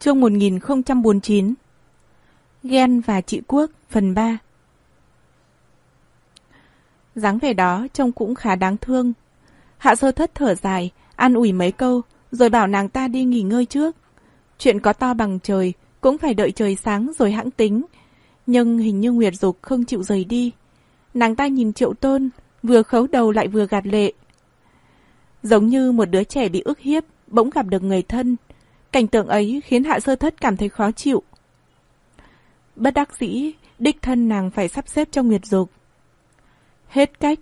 Chương 1049 Ghen và chị Quốc phần 3 dáng vẻ đó trông cũng khá đáng thương. Hạ sơ thất thở dài, an ủi mấy câu, rồi bảo nàng ta đi nghỉ ngơi trước. Chuyện có to bằng trời, cũng phải đợi trời sáng rồi hãng tính. Nhưng hình như Nguyệt Dục không chịu rời đi. Nàng ta nhìn triệu tôn, vừa khấu đầu lại vừa gạt lệ. Giống như một đứa trẻ bị ức hiếp, bỗng gặp được người thân. Cảnh tượng ấy khiến hạ sơ thất cảm thấy khó chịu. Bất đắc dĩ, đích thân nàng phải sắp xếp cho Nguyệt Dục. Hết cách,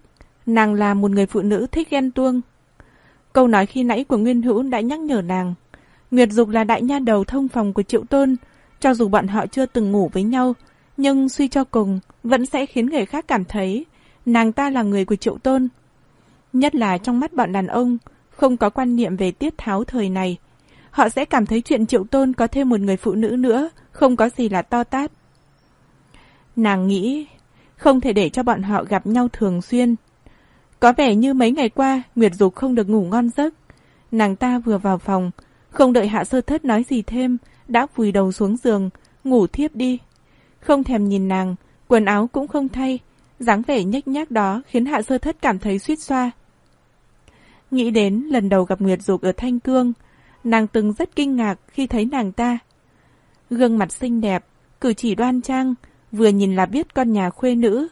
nàng là một người phụ nữ thích ghen tuông. Câu nói khi nãy của Nguyên Hữu đã nhắc nhở nàng. Nguyệt Dục là đại nha đầu thông phòng của Triệu Tôn, cho dù bọn họ chưa từng ngủ với nhau, nhưng suy cho cùng vẫn sẽ khiến người khác cảm thấy nàng ta là người của Triệu Tôn. Nhất là trong mắt bọn đàn ông, không có quan niệm về tiết tháo thời này. Họ sẽ cảm thấy chuyện Triệu Tôn có thêm một người phụ nữ nữa, không có gì là to tát. Nàng nghĩ không thể để cho bọn họ gặp nhau thường xuyên. Có vẻ như mấy ngày qua, Nguyệt Dục không được ngủ ngon giấc. Nàng ta vừa vào phòng, không đợi Hạ Sơ Thất nói gì thêm, đã vùi đầu xuống giường, ngủ thiếp đi. Không thèm nhìn nàng, quần áo cũng không thay, dáng vẻ nhếch nhác đó khiến Hạ Sơ Thất cảm thấy suýt xoa. Nghĩ đến lần đầu gặp Nguyệt Dục ở Thanh Cương, nàng từng rất kinh ngạc khi thấy nàng ta. Gương mặt xinh đẹp, cử chỉ đoan trang, vừa nhìn là biết con nhà khuê nữ.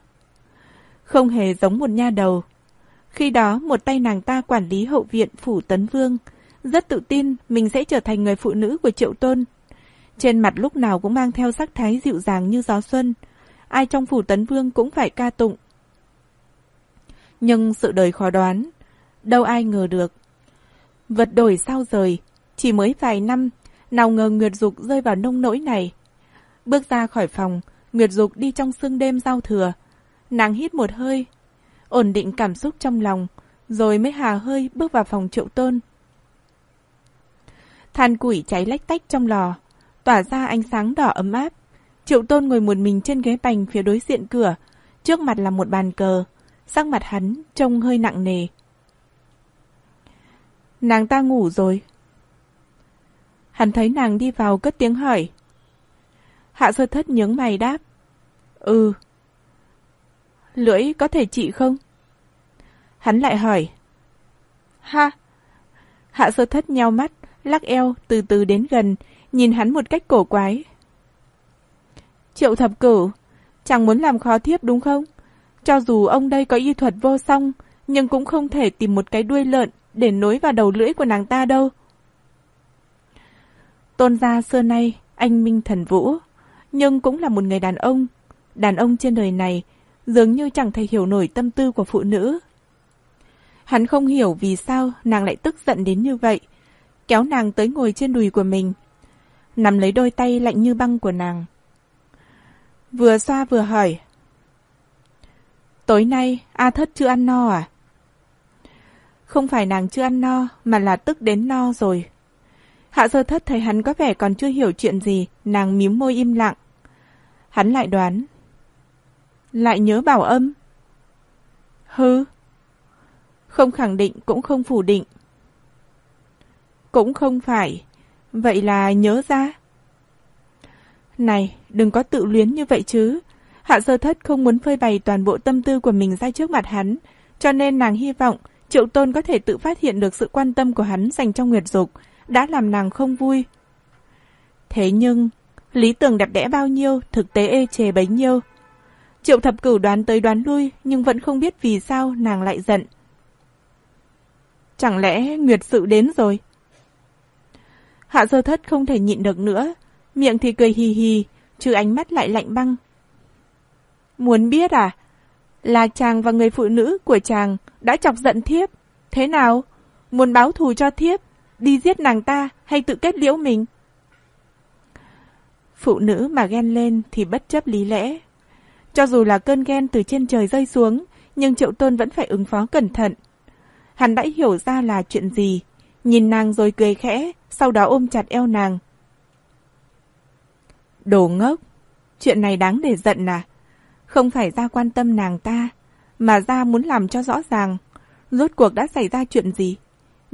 Không hề giống một nha đầu. Khi đó một tay nàng ta quản lý hậu viện phủ tấn vương, rất tự tin mình sẽ trở thành người phụ nữ của triệu tôn. Trên mặt lúc nào cũng mang theo sắc thái dịu dàng như gió xuân, ai trong phủ tấn vương cũng phải ca tụng. Nhưng sự đời khó đoán, đâu ai ngờ được. Vật đổi sao rời, chỉ mới vài năm, nào ngờ Nguyệt Dục rơi vào nông nỗi này. Bước ra khỏi phòng, Nguyệt Dục đi trong sương đêm giao thừa. Nàng hít một hơi, ổn định cảm xúc trong lòng, rồi mới hà hơi bước vào phòng triệu tôn. Than củi cháy lách tách trong lò, tỏa ra ánh sáng đỏ ấm áp. Triệu tôn ngồi một mình trên ghế bành phía đối diện cửa, trước mặt là một bàn cờ, sắc mặt hắn trông hơi nặng nề. Nàng ta ngủ rồi. Hắn thấy nàng đi vào cất tiếng hỏi. Hạ sơ thất nhướng mày đáp. Ừ. Lưỡi có thể trị không? Hắn lại hỏi. Ha! Hạ sơ thất nheo mắt, lắc eo, từ từ đến gần, nhìn hắn một cách cổ quái. Triệu thập cửu, chẳng muốn làm khó thiếp đúng không? Cho dù ông đây có y thuật vô song, nhưng cũng không thể tìm một cái đuôi lợn để nối vào đầu lưỡi của nàng ta đâu. Tôn gia xưa nay, anh minh thần vũ, nhưng cũng là một người đàn ông. Đàn ông trên đời này dường như chẳng thể hiểu nổi tâm tư của phụ nữ. Hắn không hiểu vì sao nàng lại tức giận đến như vậy, kéo nàng tới ngồi trên đùi của mình, nắm lấy đôi tay lạnh như băng của nàng. Vừa xoa vừa hỏi. Tối nay, A Thất chưa ăn no à? Không phải nàng chưa ăn no, mà là tức đến no rồi. Hạ sơ thất thấy hắn có vẻ còn chưa hiểu chuyện gì, nàng mím môi im lặng. Hắn lại đoán. Lại nhớ bảo âm. Hư. Không khẳng định cũng không phủ định. Cũng không phải. Vậy là nhớ ra. Này, đừng có tự luyến như vậy chứ. Hạ sơ thất không muốn phơi bày toàn bộ tâm tư của mình ra trước mặt hắn, cho nên nàng hy vọng Triệu Tôn có thể tự phát hiện được sự quan tâm của hắn dành cho Nguyệt Dục, đã làm nàng không vui. Thế nhưng, lý tưởng đẹp đẽ bao nhiêu, thực tế ê chề bấy nhiêu. Triệu thập cửu đoán tới đoán lui, nhưng vẫn không biết vì sao nàng lại giận. Chẳng lẽ Nguyệt sự đến rồi? Hạ sơ thất không thể nhịn được nữa, miệng thì cười hì hì, chứ ánh mắt lại lạnh băng. Muốn biết à? Là chàng và người phụ nữ của chàng đã chọc giận thiếp. Thế nào? Muốn báo thù cho thiếp, đi giết nàng ta hay tự kết liễu mình? Phụ nữ mà ghen lên thì bất chấp lý lẽ. Cho dù là cơn ghen từ trên trời rơi xuống, nhưng Triệu Tôn vẫn phải ứng phó cẩn thận. Hắn đã hiểu ra là chuyện gì, nhìn nàng rồi cười khẽ, sau đó ôm chặt eo nàng. Đồ ngốc, chuyện này đáng để giận à? Không phải ra quan tâm nàng ta, mà ra muốn làm cho rõ ràng. Rốt cuộc đã xảy ra chuyện gì?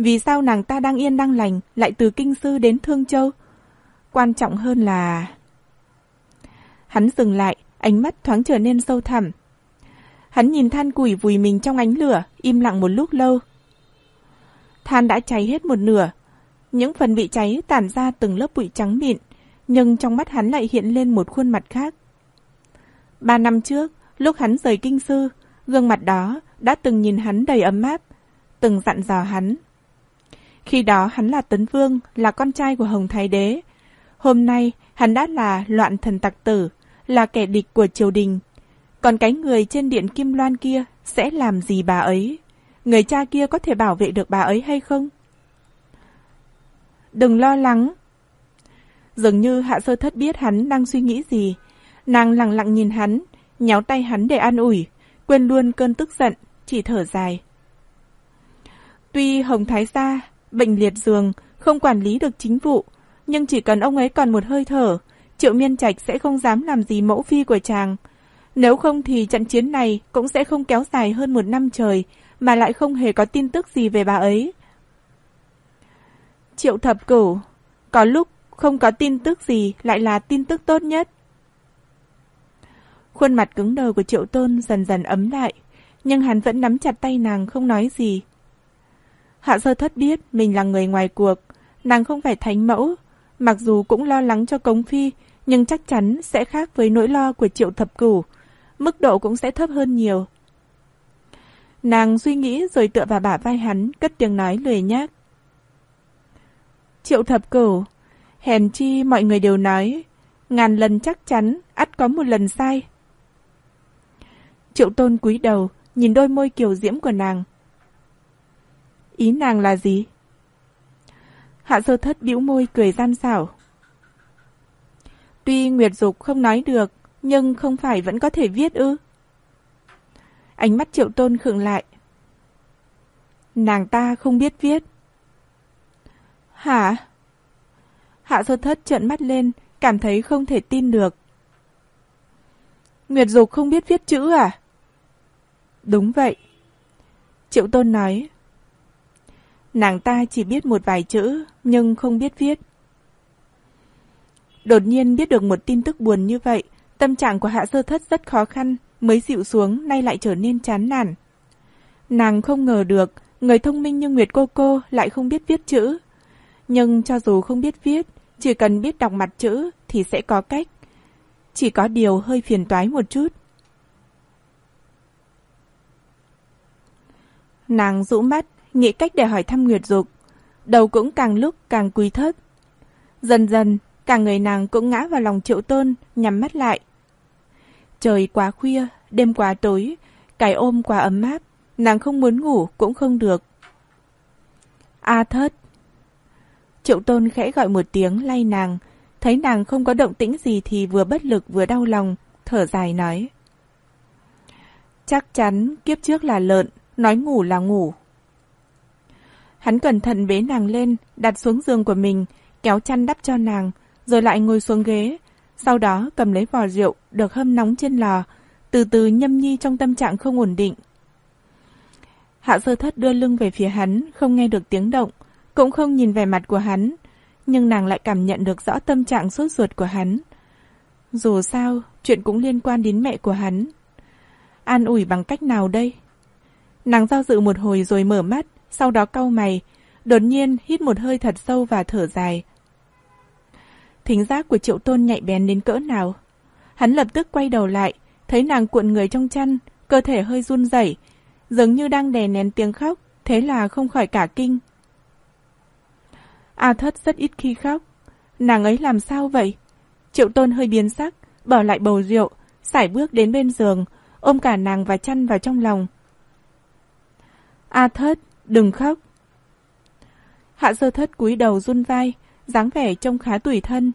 Vì sao nàng ta đang yên đang lành lại từ Kinh Sư đến Thương Châu? quan trọng hơn là... Hắn dừng lại, ánh mắt thoáng trở nên sâu thẳm. Hắn nhìn than củi vùi mình trong ánh lửa, im lặng một lúc lâu. Than đã cháy hết một nửa. Những phần bị cháy tản ra từng lớp bụi trắng mịn, nhưng trong mắt hắn lại hiện lên một khuôn mặt khác. Ba năm trước, lúc hắn rời kinh sư, gương mặt đó đã từng nhìn hắn đầy ấm áp, từng dặn dò hắn. Khi đó hắn là Tấn Vương, là con trai của Hồng Thái Đế. Hôm nay, hắn đã là loạn thần tặc tử, là kẻ địch của triều đình. Còn cái người trên điện Kim Loan kia sẽ làm gì bà ấy? Người cha kia có thể bảo vệ được bà ấy hay không? Đừng lo lắng. Dường như hạ sơ thất biết hắn đang suy nghĩ gì. Nàng lặng lặng nhìn hắn, nhéo tay hắn để an ủi, quên luôn cơn tức giận, chỉ thở dài. Tuy Hồng Thái Gia, bệnh liệt giường, không quản lý được chính vụ, nhưng chỉ cần ông ấy còn một hơi thở, Triệu Miên Trạch sẽ không dám làm gì mẫu phi của chàng. Nếu không thì trận chiến này cũng sẽ không kéo dài hơn một năm trời, mà lại không hề có tin tức gì về bà ấy. Triệu thập cửu, có lúc không có tin tức gì lại là tin tức tốt nhất. Khuôn mặt cứng đờ của triệu tôn dần dần ấm lại, nhưng hắn vẫn nắm chặt tay nàng không nói gì. Hạ sơ thất biết mình là người ngoài cuộc, nàng không phải thánh mẫu, mặc dù cũng lo lắng cho cống phi, nhưng chắc chắn sẽ khác với nỗi lo của triệu thập cửu, mức độ cũng sẽ thấp hơn nhiều. Nàng suy nghĩ rồi tựa vào bả vai hắn, cất tiếng nói lười nhác. Triệu thập cửu, hèn chi mọi người đều nói, ngàn lần chắc chắn, ắt có một lần sai. Triệu tôn cúi đầu, nhìn đôi môi kiều diễm của nàng. Ý nàng là gì? Hạ sơ thất bĩu môi cười gian xảo. Tuy Nguyệt Dục không nói được, nhưng không phải vẫn có thể viết ư? Ánh mắt triệu tôn khựng lại. Nàng ta không biết viết. Hả? Hạ sơ thất trợn mắt lên, cảm thấy không thể tin được. Nguyệt Dục không biết viết chữ à? Đúng vậy. Triệu tôn nói. Nàng ta chỉ biết một vài chữ, nhưng không biết viết. Đột nhiên biết được một tin tức buồn như vậy, tâm trạng của hạ sơ thất rất khó khăn, mới dịu xuống nay lại trở nên chán nản. Nàng không ngờ được, người thông minh như Nguyệt Cô Cô lại không biết viết chữ. Nhưng cho dù không biết viết, chỉ cần biết đọc mặt chữ thì sẽ có cách. Chỉ có điều hơi phiền toái một chút. Nàng rũ mắt, nghĩ cách để hỏi thăm Nguyệt Dục. Đầu cũng càng lúc càng quý thất. Dần dần, cả người nàng cũng ngã vào lòng triệu tôn, nhắm mắt lại. Trời quá khuya, đêm quá tối, cái ôm quá ấm áp, nàng không muốn ngủ cũng không được. A thất. Triệu tôn khẽ gọi một tiếng lay nàng, thấy nàng không có động tĩnh gì thì vừa bất lực vừa đau lòng, thở dài nói. Chắc chắn kiếp trước là lợn, nói ngủ là ngủ. Hắn cẩn thận bế nàng lên, đặt xuống giường của mình, kéo chăn đắp cho nàng, rồi lại ngồi xuống ghế. Sau đó cầm lấy vò rượu được hâm nóng trên lò, từ từ nhâm nhi trong tâm trạng không ổn định. Hạ sơ thất đưa lưng về phía hắn, không nghe được tiếng động, cũng không nhìn về mặt của hắn, nhưng nàng lại cảm nhận được rõ tâm trạng sốt ruột của hắn. Dù sao, chuyện cũng liên quan đến mẹ của hắn. An ủi bằng cách nào đây? Nàng giao dự một hồi rồi mở mắt, sau đó cau mày, đột nhiên hít một hơi thật sâu và thở dài. Thính giác của triệu tôn nhạy bén đến cỡ nào? Hắn lập tức quay đầu lại, thấy nàng cuộn người trong chăn, cơ thể hơi run rẩy, giống như đang đè nén tiếng khóc, thế là không khỏi cả kinh. A thất rất ít khi khóc. Nàng ấy làm sao vậy? Triệu tôn hơi biến sắc, bỏ lại bầu rượu, sải bước đến bên giường, ôm cả nàng và chăn vào trong lòng. A thất, đừng khóc. Hạ sơ thất cúi đầu run vai, dáng vẻ trông khá tủi thân.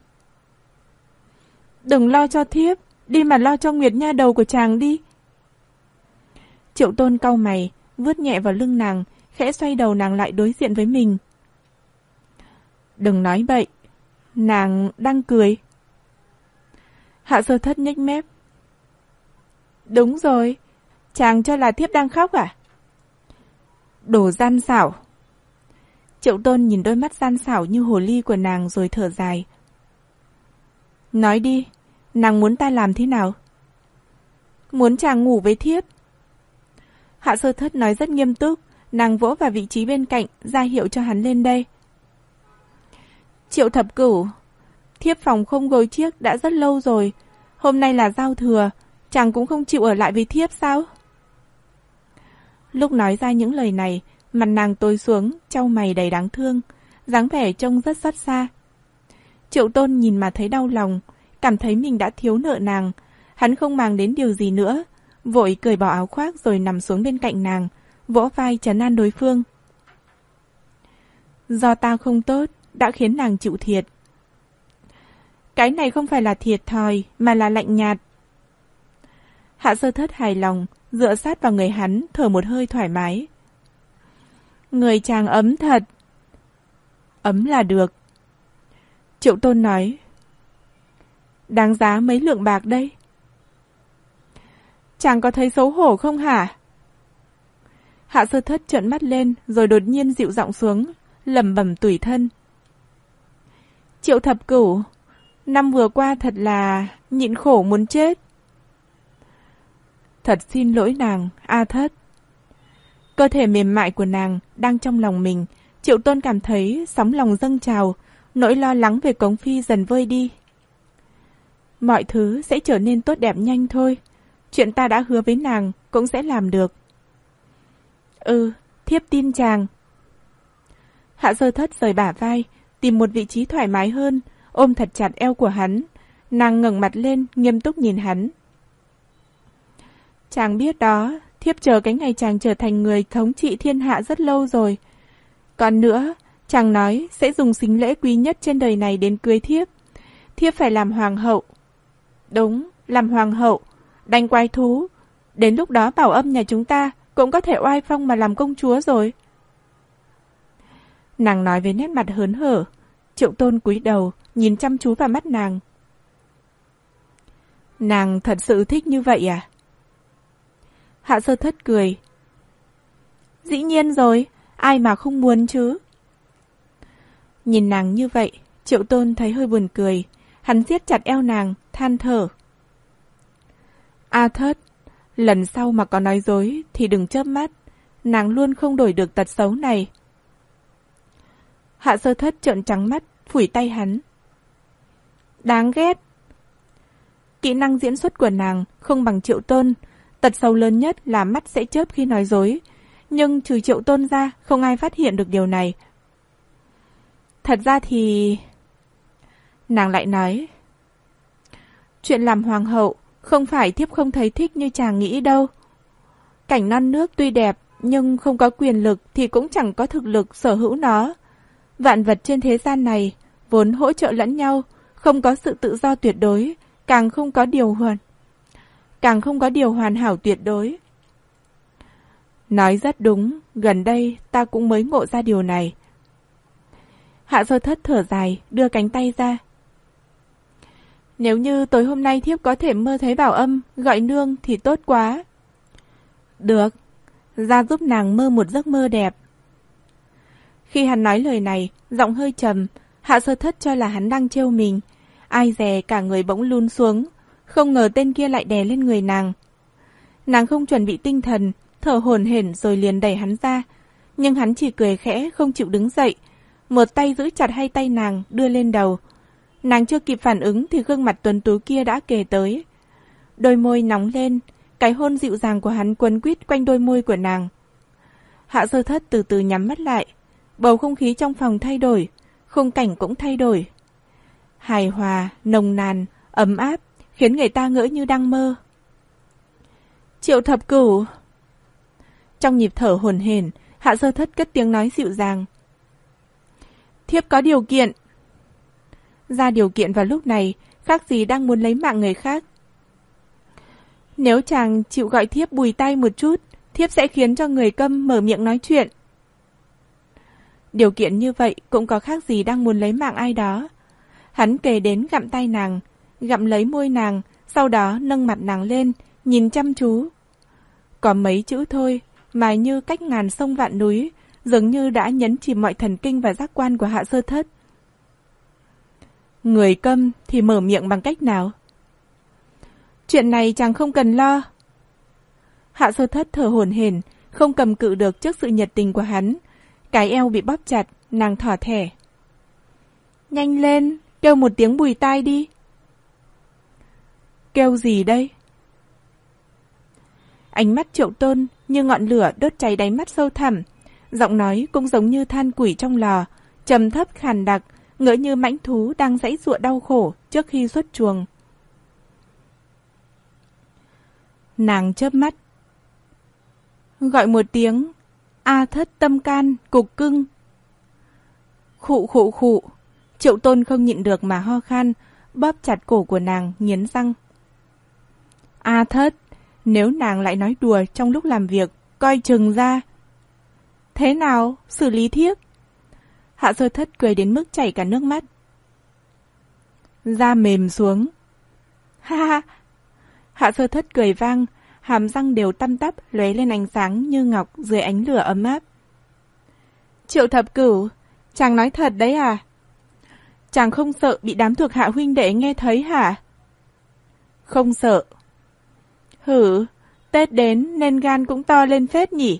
Đừng lo cho thiếp, đi mà lo cho Nguyệt Nha đầu của chàng đi. Triệu tôn cau mày, vướt nhẹ vào lưng nàng, khẽ xoay đầu nàng lại đối diện với mình. Đừng nói bậy, nàng đang cười. Hạ sơ thất nhếch mép. Đúng rồi, chàng cho là thiếp đang khóc à? Đồ gian xảo. Triệu tôn nhìn đôi mắt gian xảo như hồ ly của nàng rồi thở dài. Nói đi, nàng muốn ta làm thế nào? Muốn chàng ngủ với thiếp. Hạ sơ thất nói rất nghiêm túc, nàng vỗ vào vị trí bên cạnh, ra hiệu cho hắn lên đây. Triệu thập cửu, thiếp phòng không gối chiếc đã rất lâu rồi, hôm nay là giao thừa, chàng cũng không chịu ở lại với thiếp sao? Lúc nói ra những lời này, mặt nàng tối xuống, trao mày đầy đáng thương, dáng vẻ trông rất xót xa. Triệu tôn nhìn mà thấy đau lòng, cảm thấy mình đã thiếu nợ nàng. Hắn không mang đến điều gì nữa, vội cởi bỏ áo khoác rồi nằm xuống bên cạnh nàng, vỗ vai trấn an đối phương. Do ta không tốt, đã khiến nàng chịu thiệt. Cái này không phải là thiệt thòi, mà là lạnh nhạt. Hạ sơ thất hài lòng, dựa sát vào người hắn, thở một hơi thoải mái. Người chàng ấm thật. Ấm là được. Triệu tôn nói. Đáng giá mấy lượng bạc đây? Chàng có thấy xấu hổ không hả? Hạ sơ thất trợn mắt lên rồi đột nhiên dịu giọng xuống, lẩm bẩm tủi thân. Triệu thập cửu, năm vừa qua thật là nhịn khổ muốn chết. Thật xin lỗi nàng, A thất. Cơ thể mềm mại của nàng đang trong lòng mình, Triệu Tôn cảm thấy sóng lòng dâng trào, nỗi lo lắng về Cống Phi dần vơi đi. Mọi thứ sẽ trở nên tốt đẹp nhanh thôi. Chuyện ta đã hứa với nàng cũng sẽ làm được. Ừ, thiếp tin chàng. Hạ sơ thất rời bả vai, tìm một vị trí thoải mái hơn, ôm thật chặt eo của hắn. Nàng ngẩng mặt lên, nghiêm túc nhìn hắn. Chàng biết đó, thiếp chờ cái ngày chàng trở thành người thống trị thiên hạ rất lâu rồi. Còn nữa, chàng nói sẽ dùng xính lễ quý nhất trên đời này đến cưới thiếp. Thiếp phải làm hoàng hậu. Đúng, làm hoàng hậu, đánh quái thú. Đến lúc đó bảo âm nhà chúng ta cũng có thể oai phong mà làm công chúa rồi. Nàng nói với nét mặt hớn hở. Triệu tôn cúi đầu, nhìn chăm chú vào mắt nàng. Nàng thật sự thích như vậy à? Hạ sơ thất cười. Dĩ nhiên rồi, ai mà không muốn chứ? Nhìn nàng như vậy, triệu tôn thấy hơi buồn cười. Hắn siết chặt eo nàng, than thở. A thất, lần sau mà có nói dối thì đừng chớp mắt. Nàng luôn không đổi được tật xấu này. Hạ sơ thất trợn trắng mắt, phủi tay hắn. Đáng ghét. Kỹ năng diễn xuất của nàng không bằng triệu tôn, Tật sâu lớn nhất là mắt sẽ chớp khi nói dối, nhưng trừ triệu tôn ra không ai phát hiện được điều này. Thật ra thì... Nàng lại nói, chuyện làm hoàng hậu không phải thiếp không thấy thích như chàng nghĩ đâu. Cảnh non nước tuy đẹp nhưng không có quyền lực thì cũng chẳng có thực lực sở hữu nó. Vạn vật trên thế gian này vốn hỗ trợ lẫn nhau, không có sự tự do tuyệt đối, càng không có điều hoàn càng không có điều hoàn hảo tuyệt đối. Nói rất đúng, gần đây ta cũng mới ngộ ra điều này. Hạ sơ thất thở dài, đưa cánh tay ra. Nếu như tối hôm nay thiếp có thể mơ thấy bảo âm, gọi nương thì tốt quá. Được, ra giúp nàng mơ một giấc mơ đẹp. Khi hắn nói lời này, giọng hơi trầm, hạ sơ thất cho là hắn đang trêu mình. Ai dè cả người bỗng luôn xuống, không ngờ tên kia lại đè lên người nàng. Nàng không chuẩn bị tinh thần, thở hổn hển rồi liền đẩy hắn ra. Nhưng hắn chỉ cười khẽ, không chịu đứng dậy. Một tay giữ chặt hai tay nàng, đưa lên đầu. Nàng chưa kịp phản ứng thì gương mặt tuấn tú kia đã kề tới. Đôi môi nóng lên, cái hôn dịu dàng của hắn quấn quýt quanh đôi môi của nàng. Hạ sơ thất từ từ nhắm mắt lại. Bầu không khí trong phòng thay đổi, khung cảnh cũng thay đổi. Hài hòa, nồng nàn, ấm áp, khiến người ta ngỡ như đang mơ. Triệu thập cửu Trong nhịp thở hồn hển, hạ sơ thất cất tiếng nói dịu dàng. Thiếp có điều kiện. Ra điều kiện vào lúc này, khác gì đang muốn lấy mạng người khác. Nếu chàng chịu gọi thiếp bùi tay một chút, thiếp sẽ khiến cho người câm mở miệng nói chuyện. Điều kiện như vậy cũng có khác gì đang muốn lấy mạng ai đó. Hắn kề đến gặm tay nàng, gặm lấy môi nàng, sau đó nâng mặt nàng lên, nhìn chăm chú. Có mấy chữ thôi, mà như cách ngàn sông vạn núi, dường như đã nhấn chìm mọi thần kinh và giác quan của hạ sơ thất. Người câm thì mở miệng bằng cách nào? Chuyện này chàng không cần lo. Hạ sơ thất thở hổn hển, không cầm cự được trước sự nhiệt tình của hắn. Cái eo bị bóp chặt, nàng thỏ thẻ. Nhanh lên, kêu một tiếng bùi tai đi. Kêu gì đây? Ánh mắt triệu tôn như ngọn lửa đốt cháy đáy mắt sâu thẳm. Giọng nói cũng giống như than quỷ trong lò, trầm thấp khàn đặc, ngỡ như mãnh thú đang dãy ruộng đau khổ trước khi xuất chuồng. Nàng chớp mắt. Gọi một tiếng, A thất tâm can, cục cưng. Khụ khụ khụ, triệu tôn không nhịn được mà ho khan, bóp chặt cổ của nàng, nghiến răng. A thất, nếu nàng lại nói đùa trong lúc làm việc, coi chừng ra. Thế nào, xử lý thiếp? Hạ sơ thất cười đến mức chảy cả nước mắt. Da mềm xuống. Ha ha! Hạ sơ thất cười vang, hàm răng đều tăm tắp lóe lên ánh sáng như ngọc dưới ánh lửa ấm áp. Triệu thập cửu, chàng nói thật đấy à? Chàng không sợ bị đám thuộc hạ huynh đệ nghe thấy hả? Không sợ. Hử, Tết đến nên gan cũng to lên phết nhỉ?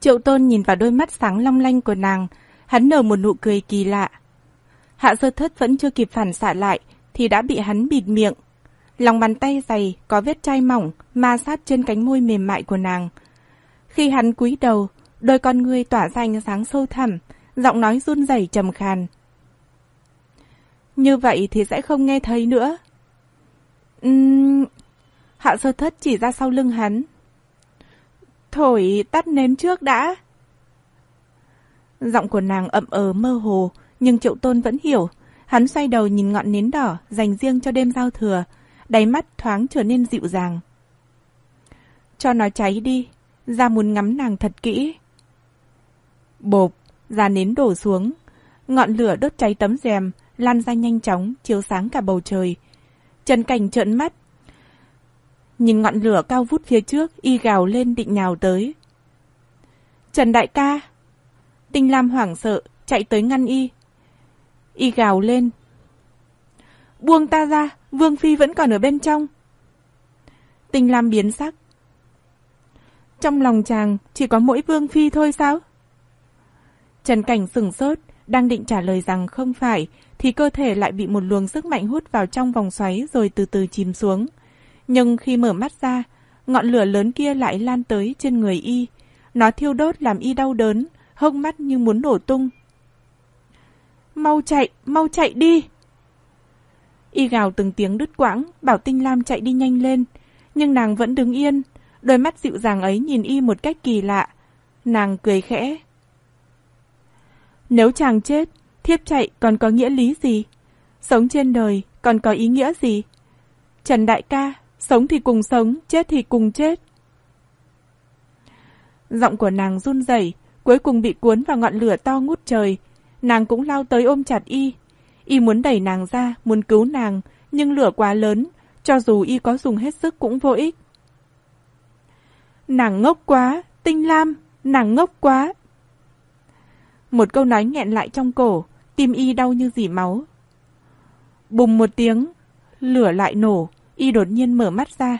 Triệu tôn nhìn vào đôi mắt sáng long lanh của nàng, hắn nở một nụ cười kỳ lạ. Hạ sơ thất vẫn chưa kịp phản xạ lại, thì đã bị hắn bịt miệng. Lòng bàn tay dày, có vết chai mỏng, ma sát trên cánh môi mềm mại của nàng. Khi hắn cúi đầu, đôi con ngươi tỏa ra ánh sáng sâu thẳm, giọng nói run rẩy trầm khàn. Như vậy thì sẽ không nghe thấy nữa. Uhm... Hạ sơ thất chỉ ra sau lưng hắn. Thổi tắt nến trước đã. Giọng của nàng ậm ờ mơ hồ, nhưng triệu tôn vẫn hiểu. Hắn xoay đầu nhìn ngọn nến đỏ dành riêng cho đêm giao thừa, đáy mắt thoáng trở nên dịu dàng. Cho nó cháy đi, ra muốn ngắm nàng thật kỹ. Bộp, ra nến đổ xuống, ngọn lửa đốt cháy tấm rèm, lan ra nhanh chóng, chiếu sáng cả bầu trời. Trần Cảnh trợn mắt. Nhìn ngọn lửa cao vút phía trước, y gào lên định nhào tới. Trần Đại ca! Tinh Lam hoảng sợ, chạy tới ngăn y. Y gào lên. Buông ta ra, Vương Phi vẫn còn ở bên trong. Tinh Lam biến sắc. Trong lòng chàng chỉ có mỗi Vương Phi thôi sao? Trần Cảnh sừng sốt, đang định trả lời rằng không phải, thì cơ thể lại bị một luồng sức mạnh hút vào trong vòng xoáy rồi từ từ chìm xuống. Nhưng khi mở mắt ra, ngọn lửa lớn kia lại lan tới trên người y. Nó thiêu đốt làm y đau đớn, hông mắt như muốn nổ tung. Mau chạy, mau chạy đi! Y gào từng tiếng đứt quãng, bảo Tinh Lam chạy đi nhanh lên. Nhưng nàng vẫn đứng yên, đôi mắt dịu dàng ấy nhìn y một cách kỳ lạ. Nàng cười khẽ. Nếu chàng chết, thiếp chạy còn có nghĩa lý gì? Sống trên đời còn có ý nghĩa gì? Trần Đại ca, sống thì cùng sống, chết thì cùng chết. Giọng của nàng run rẩy, cuối cùng bị cuốn vào ngọn lửa to ngút trời. Nàng cũng lao tới ôm chặt y. Y muốn đẩy nàng ra, muốn cứu nàng, nhưng lửa quá lớn, cho dù y có dùng hết sức cũng vô ích. Nàng ngốc quá, tinh lam, nàng ngốc quá. Một câu nói nghẹn lại trong cổ, tim y đau như dỉ máu. Bùng một tiếng, lửa lại nổ, y đột nhiên mở mắt ra.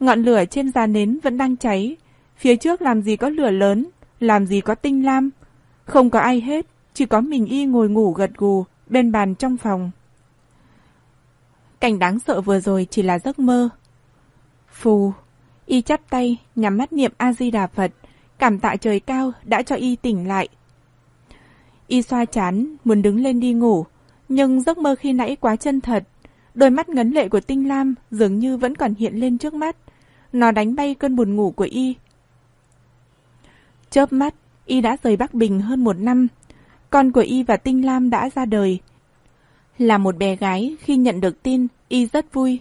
Ngọn lửa trên giàn nến vẫn đang cháy, phía trước làm gì có lửa lớn, làm gì có tinh lam. Không có ai hết, chỉ có mình y ngồi ngủ gật gù bên bàn trong phòng. Cảnh đáng sợ vừa rồi chỉ là giấc mơ. Phù, y chắp tay nhắm mắt niệm A-di-đà Phật, cảm tạ trời cao đã cho y tỉnh lại. Y xoa chán, muốn đứng lên đi ngủ, nhưng giấc mơ khi nãy quá chân thật. Đôi mắt ngấn lệ của Tinh Lam dường như vẫn còn hiện lên trước mắt. Nó đánh bay cơn buồn ngủ của y. Chớp mắt, y đã rời Bắc Bình hơn một năm. Con của y và Tinh Lam đã ra đời. Là một bé gái, khi nhận được tin, y rất vui.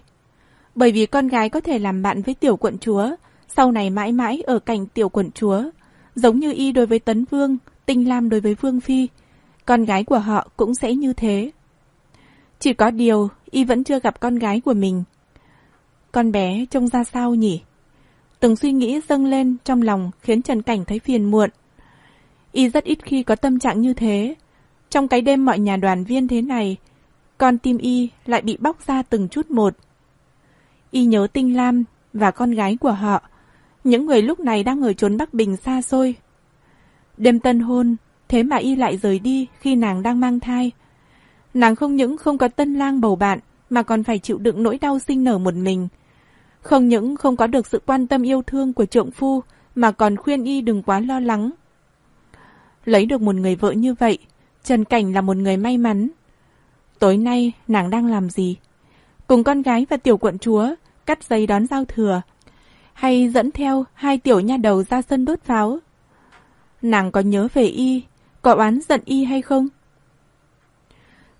Bởi vì con gái có thể làm bạn với tiểu quận chúa, sau này mãi mãi ở cạnh tiểu quận chúa. Giống như y đối với Tấn Vương, Tinh Lam đối với Vương Phi. Con gái của họ cũng sẽ như thế. Chỉ có điều, y vẫn chưa gặp con gái của mình. Con bé trông ra sao nhỉ? Từng suy nghĩ dâng lên trong lòng khiến Trần Cảnh thấy phiền muộn. Y rất ít khi có tâm trạng như thế. Trong cái đêm mọi nhà đoàn viên thế này, con tim y lại bị bóc ra từng chút một. Y nhớ Tinh Lam và con gái của họ, những người lúc này đang ở trốn Bắc Bình xa xôi. Đêm tân hôn, thế mà y lại rời đi khi nàng đang mang thai. Nàng không những không có tân lang bầu bạn, mà còn phải chịu đựng nỗi đau sinh nở một mình. Không những không có được sự quan tâm yêu thương của trượng phu, mà còn khuyên y đừng quá lo lắng. Lấy được một người vợ như vậy, Trần Cảnh là một người may mắn. Tối nay, nàng đang làm gì? Cùng con gái và tiểu quận chúa, cắt giấy đón giao thừa, hay dẫn theo hai tiểu nha đầu ra sân đốt pháo. Nàng có nhớ về y, có oán giận y hay không?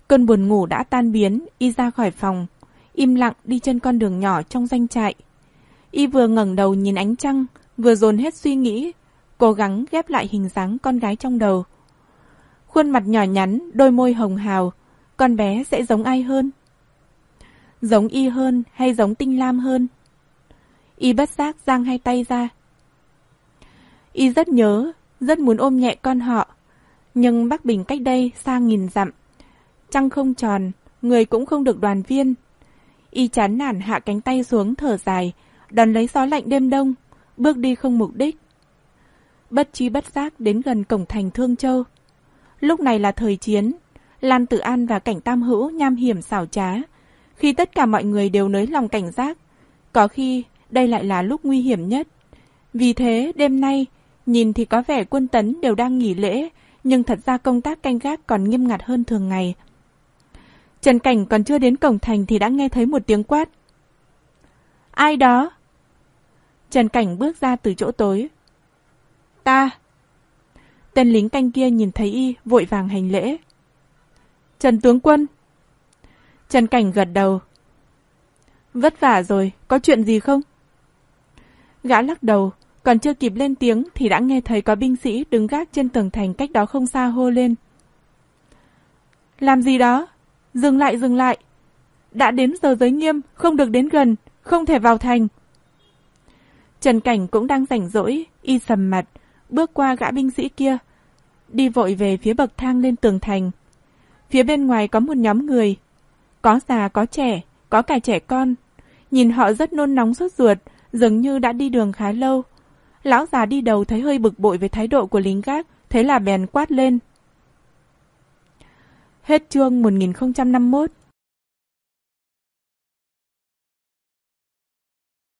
Cơn buồn ngủ đã tan biến, y ra khỏi phòng, im lặng đi trên con đường nhỏ trong danh trại. Y vừa ngẩng đầu nhìn ánh trăng, vừa dồn hết suy nghĩ, cố gắng ghép lại hình dáng con gái trong đầu. Khuôn mặt nhỏ nhắn, đôi môi hồng hào, con bé sẽ giống ai hơn? Giống y hơn hay giống tinh lam hơn? Y bất giác giang hai tay ra. Y rất nhớ, rất muốn ôm nhẹ con họ. Nhưng Bắc Bình cách đây xa nghìn dặm. Trăng không tròn, người cũng không được đoàn viên. Y chán nản hạ cánh tay xuống thở dài, đón lấy gió lạnh đêm đông, bước đi không mục đích. Bất chi bất giác đến gần cổng thành Thương Châu. Lúc này là thời chiến, Lan Tử An và cảnh Tam Hữu nham hiểm xảo trá. Khi tất cả mọi người đều nới lòng cảnh giác, có khi đây lại là lúc nguy hiểm nhất. Vì thế, đêm nay, nhìn thì có vẻ quân tấn đều đang nghỉ lễ, nhưng thật ra công tác canh gác còn nghiêm ngặt hơn thường ngày. Trần Cảnh còn chưa đến cổng thành thì đã nghe thấy một tiếng quát. Ai đó? Trần Cảnh bước ra từ chỗ tối. Ta. Tên lính canh kia nhìn thấy y, vội vàng hành lễ. Trần tướng quân. Trần Cảnh gật đầu. Vất vả rồi, có chuyện gì không? Gã lắc đầu, còn chưa kịp lên tiếng thì đã nghe thấy có binh sĩ đứng gác trên tường thành cách đó không xa hô lên. Làm gì đó? Dừng lại, dừng lại. Đã đến giờ giới nghiêm, không được đến gần, không thể vào thành. Trần Cảnh cũng đang rảnh rỗi, y sầm mặt, bước qua gã binh sĩ kia, đi vội về phía bậc thang lên tường thành. Phía bên ngoài có một nhóm người, có già có trẻ, có cả trẻ con. Nhìn họ rất nôn nóng sốt ruột, dường như đã đi đường khá lâu. Lão già đi đầu thấy hơi bực bội với thái độ của lính gác, thế là bèn quát lên. Hết chương 1051